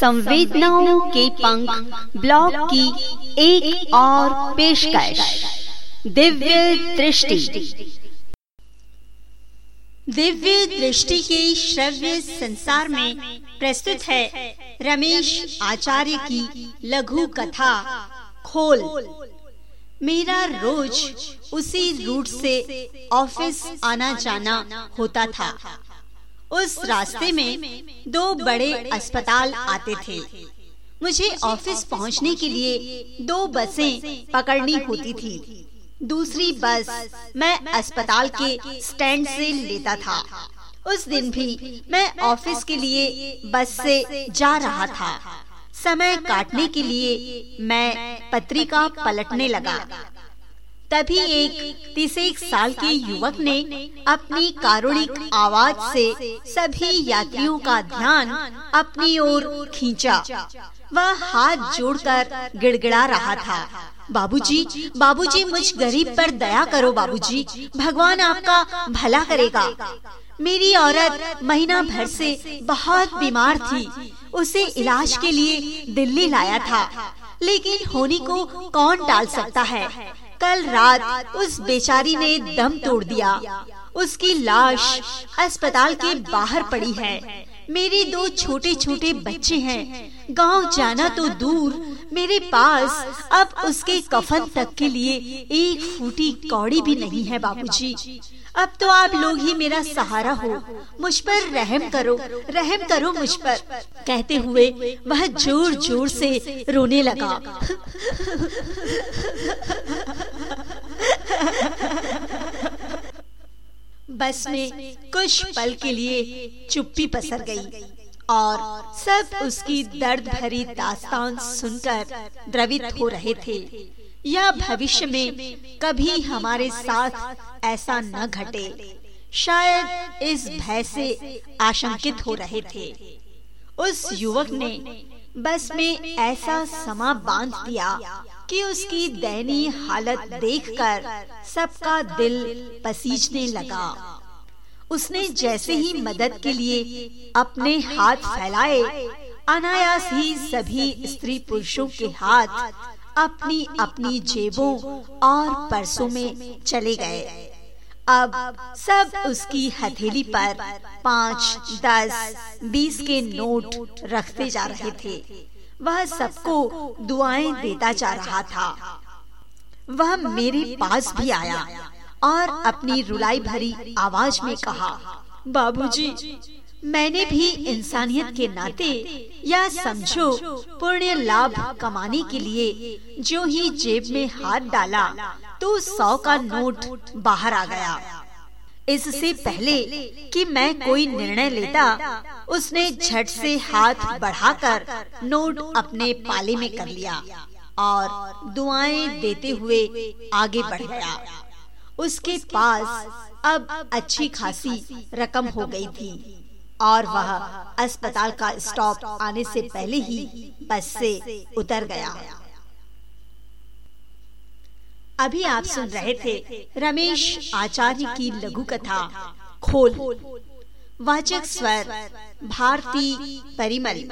संवेदनाओं के पंख ब्लॉग की एक और पेशकश। दिव्य दृष्टि। दिव्य दृष्टि के श्रव्य संसार में प्रस्तुत है रमेश आचार्य की लघु कथा, खोल। मेरा रोज उसी रूट से ऑफ़िस आना जाना होता था। उस रास्ते में दो बड़े अस्पताल आते थे। मुझे ऑफ़िस पहुँचने के लिए दो बसें पकड़नी होती थी। दूसरी बस मैं अस्पताल के स्टैंड से लेता था। उस दिन भी मैं ऑफ़िस के लिए बस से जा रहा था। समय काटने के लिए मैं पत्रिका पलटने लगा। तभी एक तीस एक साल के युवक ने अपनी कारुणिक आवाज़ से सभी यात्रियों का ध्यान अपनी ओर खींचा। वह हाथ जोड़कर गिड़गिड़ा रहा था। बाबूजी, बाबूजी मुझ गरीब पर दया करो बाबूजी, भगवान आपका भला करेगा। मेरी औरत महीना भर से बहुत बीमार थी। उसे इलाज के लिए दिल्ली लाया था। लेकिन होनी को कौन टाल सकता है? कल रात उस बेचारी ने दम तोड़ दिया। उसकी लाश अस्पताल के बाहर पड़ी है। मेरे दो छोटे छोटे बच्चे हैं। गाँव जाना तो दूर। मेरे पास अब उसके कफन तक के लिए एक फूटी कौड़ी भी नहीं है, बाबूजी। अब तो आप लोग ही मेरा सहारा हो। मुझ पर रहम करो रहम करो मुझ पर। कहते हुए वह ज़ोर ज़ोर से रोने लगा। बस में कुछ पल के लिए चुप्पी पसर गई और सब उसकी दर्द भरी दास्तान सुनकर द्रवित हो रहे थे। या भविष्य में कभी हमारे साथ ऐसा न घटे। शायद इस भय से आशंकित हो रहे थे। उस युवक ने बस में ऐसा समा बाँध दिया कि उसकी दयनीय हालत देखकर सबका दिल पसीजने लगा। उसने जैसे ही मदद के लिए अपने हाथ फैलाए, अनायास ही सभी स्त्री पुरुषों के हाथ अपनी अपनी जेबों और पर्सों में चले गए। अब सब उसकी हथेली पर पाँच दस बीस के नोट रखते जा रहे थे। वह सबको दुआएँ देता जा रहा था। वह मेरे पास भी आया और अपनी रुलाई भरी आवाज़ में कहा बाबूजी, मैंने भी इंसानियत के नाते या समझो, पुण्य लाभ कमाने के लिए जो ही जेब में हाथ डाला तो सौ का नोट बाहर आ गया। इससे पहले कि मैं कोई निर्णय लेता, उसने झट से हाथ बढ़ाकर नोट अपने पाले में कर लिया और दुआएँ देते हुए आगे बढ़ गया। उसके पास अब अच्छी खासी रकम हो गई थी। और वह अस्पताल का स्टॉप आने से पहले ही बस से उतर गया। अभी आप सुन रहे थे रमेश आचार्य की लघु कथा, खोल। वाचक स्वर, भारती परिमल।